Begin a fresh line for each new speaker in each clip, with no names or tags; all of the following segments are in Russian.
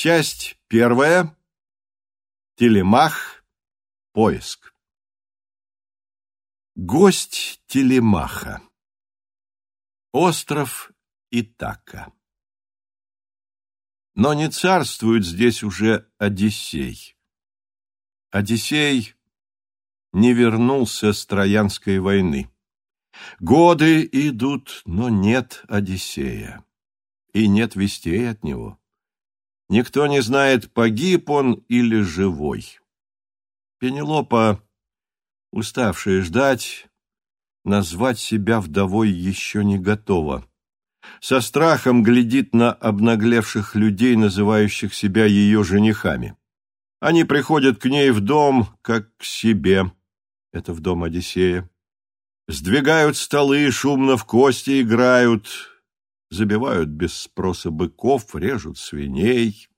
Часть первая. Телемах. Поиск. Гость Телемаха. Остров Итака. Но не царствует здесь уже Одиссей. Одиссей не вернулся с Троянской войны. Годы идут, но нет Одиссея, и нет вестей от него. Никто не знает, погиб он или живой. Пенелопа, уставшая ждать, назвать себя вдовой еще не готова. Со страхом глядит на обнаглевших людей, называющих себя ее женихами. Они приходят к ней в дом, как к себе. Это в дом Одиссея. Сдвигают столы, шумно в кости играют, забивают без спроса быков, режут свиней,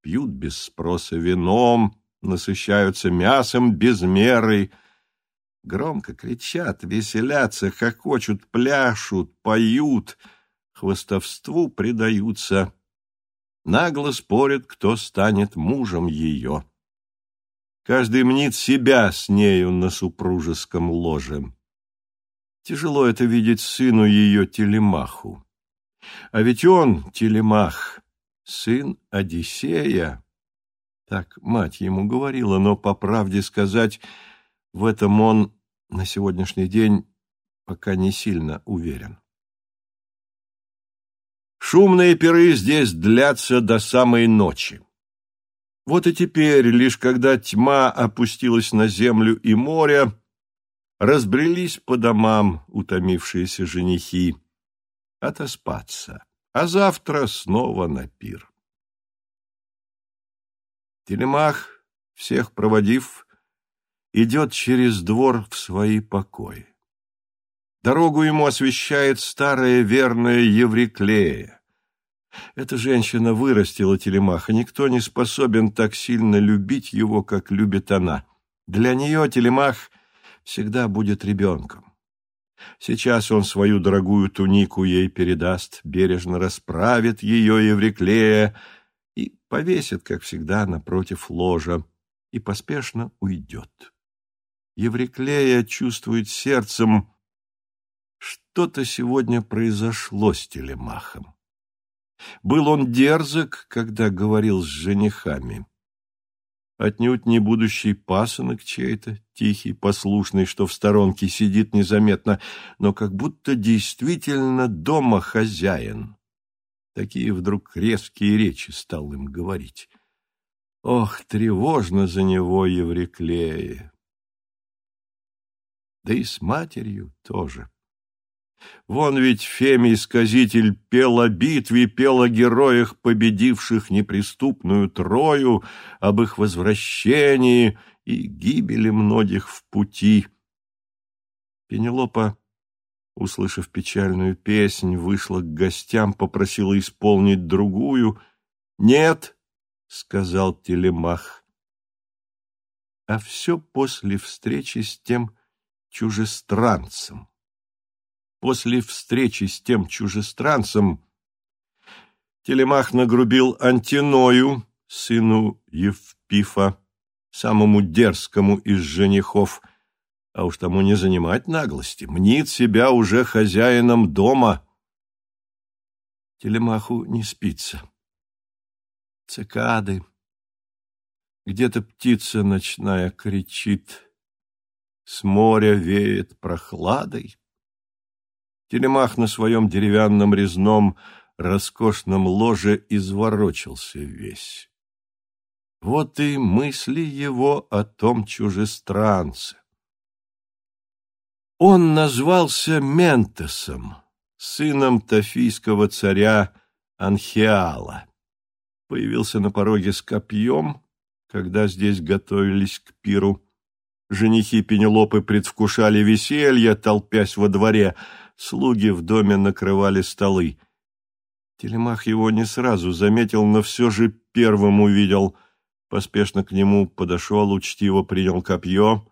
пьют без спроса вином, насыщаются мясом без меры, громко кричат, веселятся, хохочут, пляшут, поют, хвостовству предаются, нагло спорят, кто станет мужем ее. Каждый мнит себя с нею на супружеском ложе. Тяжело это видеть сыну ее Телемаху. А ведь он, Телемах, сын Одиссея. Так мать ему говорила, но, по правде сказать, в этом он на сегодняшний день пока не сильно уверен. Шумные пиры здесь длятся до самой ночи. Вот и теперь, лишь когда тьма опустилась на землю и море, разбрелись по домам утомившиеся женихи отоспаться, а завтра снова на пир. Телемах, всех проводив, идет через двор в свои покои. Дорогу ему освещает старая верная Евриклея. Эта женщина вырастила Телемаха, никто не способен так сильно любить его, как любит она. Для нее Телемах всегда будет ребенком. Сейчас он свою дорогую тунику ей передаст, бережно расправит ее Евриклея и повесит, как всегда, напротив ложа, и поспешно уйдет. Евриклея чувствует сердцем, что-то сегодня произошло с Телемахом. Был он дерзок, когда говорил с женихами. Отнюдь не будущий пасынок чей-то, тихий, послушный, что в сторонке сидит незаметно, но как будто действительно дома хозяин. Такие вдруг резкие речи стал им говорить. Ох, тревожно за него Евриклея! Да и с матерью тоже. Вон ведь Фемий-сказитель пел о битве, пел о героях, победивших неприступную Трою, об их возвращении и гибели многих в пути. Пенелопа, услышав печальную песнь, вышла к гостям, попросила исполнить другую. «Нет», — сказал Телемах, — «а все после встречи с тем чужестранцем» после встречи с тем чужестранцем Телемах нагрубил Антиною, сыну Евпифа, самому дерзкому из женихов, а уж тому не занимать наглости, мнит себя уже хозяином дома. Телемаху не спится. Цикады. Где-то птица ночная кричит, с моря веет прохладой. Телемах на своем деревянном резном роскошном ложе изворочился весь. Вот и мысли его о том чужестранце. Он назвался Ментесом, сыном тофийского царя Анхиала. Появился на пороге с копьем, когда здесь готовились к пиру. Женихи Пенелопы предвкушали веселье, толпясь во дворе — слуги в доме накрывали столы. Телемах его не сразу заметил, но все же первым увидел. Поспешно к нему подошел, учтиво принял копье,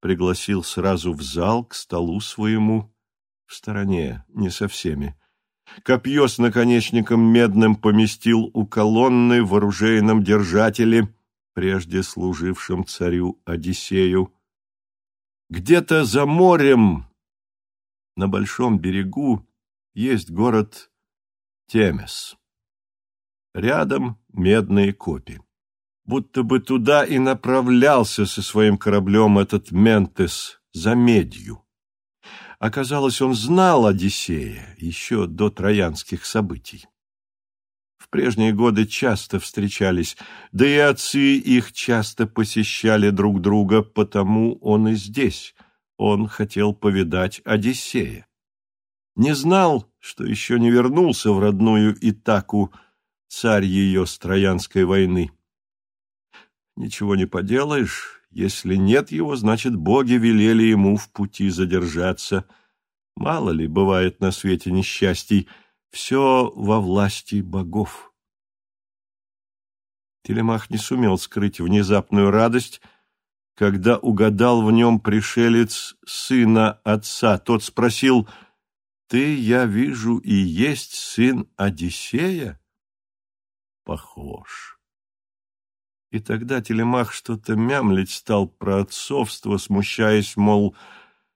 пригласил сразу в зал, к столу своему, в стороне, не со всеми. Копье с наконечником медным поместил у колонны в оружейном держателе, прежде служившем царю Одиссею. Где-то за морем, на большом берегу, есть город Темес. Рядом медные копи. Будто бы туда и направлялся со своим кораблем этот Ментес за медью. Оказалось, он знал Одиссея еще до троянских событий. В прежние годы часто встречались, да и отцы их часто посещали друг друга, потому он и здесь. Он хотел повидать Одиссея. Не знал, что еще не вернулся в родную Итаку, царь ее с Троянской войны. Ничего не поделаешь, если нет его, значит, боги велели ему в пути задержаться. Мало ли, бывает на свете несчастий, все во власти богов. Телемах не сумел скрыть внезапную радость, когда угадал в нем пришелец сына отца. Тот спросил, «Ты, я вижу, и есть сын Одиссея?» «Похож». И тогда Телемах что-то мямлить стал про отцовство, смущаясь, мол,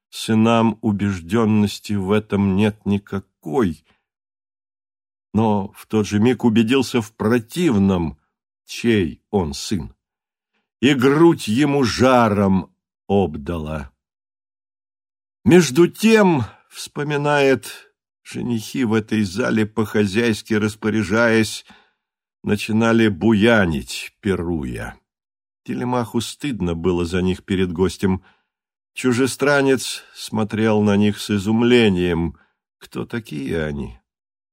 сынам убежденности в этом нет никакой. Но в тот же миг убедился в противном, чей он сын. И грудь ему жаром обдала. Между тем, вспоминает женихи в этой зале, по-хозяйски распоряжаясь, начинали буянить, пируя. Телемаху стыдно было за них перед гостем. Чужестранец смотрел на них с изумлением. Кто такие они?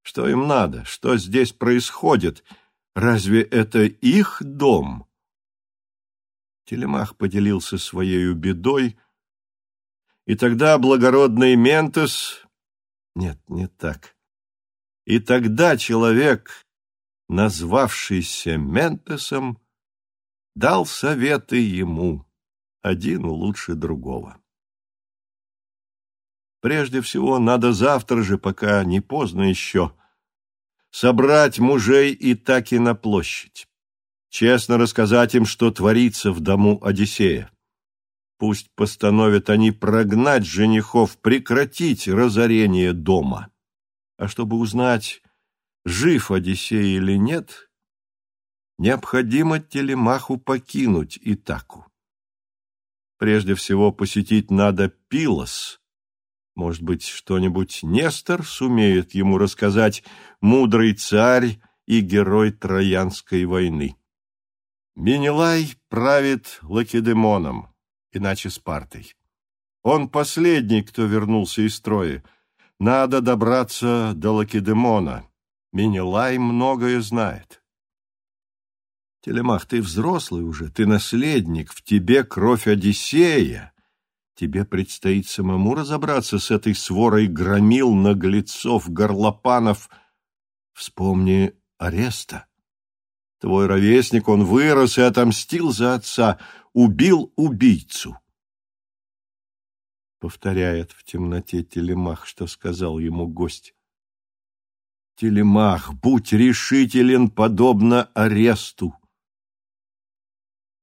Что им надо? Что здесь происходит? Разве это их дом? Телемах поделился своей бедой, и тогда благородный Ментес... Нет, не так. И тогда человек, назвавшийся Ментесом, дал советы ему, один лучше другого. Прежде всего, надо завтра же, пока не поздно еще, собрать мужей и таки на площадь, честно рассказать им, что творится в дому Одиссея. Пусть постановят они прогнать женихов, прекратить разорение дома. А чтобы узнать, жив Одиссей или нет, необходимо Телемаху покинуть Итаку. Прежде всего посетить надо Пилос. Может быть, что-нибудь Нестор сумеет ему рассказать, мудрый царь и герой Троянской войны. Менелай правит Лакедемоном, иначе Спартой. Он последний, кто вернулся из строя. Надо добраться до Лакедемона. Минилай многое знает. Телемах, ты взрослый уже, ты наследник, в тебе кровь Одиссея. Тебе предстоит самому разобраться с этой сворой громил, наглецов, горлопанов. Вспомни ареста. Твой ровесник, он вырос и отомстил за отца, убил убийцу. Повторяет в темноте телемах, что сказал ему гость. Телемах, будь решителен, подобно аресту.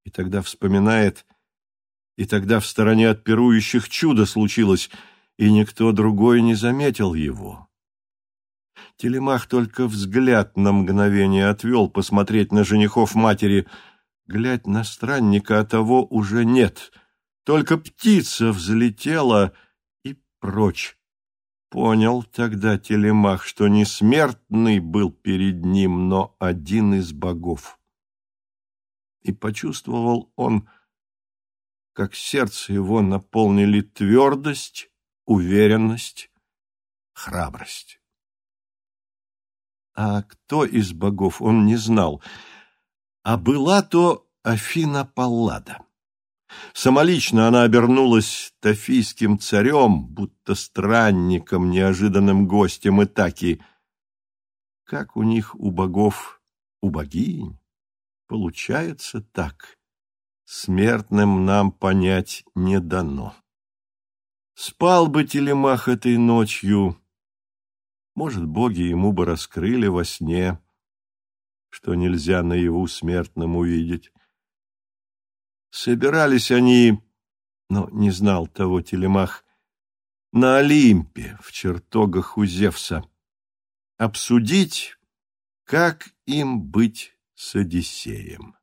И тогда вспоминает, и тогда в стороне от пирующих чудо случилось, и никто другой не заметил его. Телемах только взгляд на мгновение отвел посмотреть на женихов матери. Глядь на странника, а того уже нет. Только птица взлетела и прочь. Понял тогда Телемах, что не смертный был перед ним, но один из богов. И почувствовал он, как сердце его наполнили твердость, уверенность, храбрость. А кто из богов, он не знал, а была то Афина Паллада. Самолично она обернулась тофийским царем, будто странником, неожиданным гостем Итаки. Как у них у богов, у богинь, получается так. Смертным нам понять не дано. Спал бы телемах этой ночью, Может, боги ему бы раскрыли во сне, что нельзя наяву смертным увидеть. Собирались они, но не знал того Телемах, на Олимпе, в чертогах у Зевса, обсудить, как им быть с Одиссеем.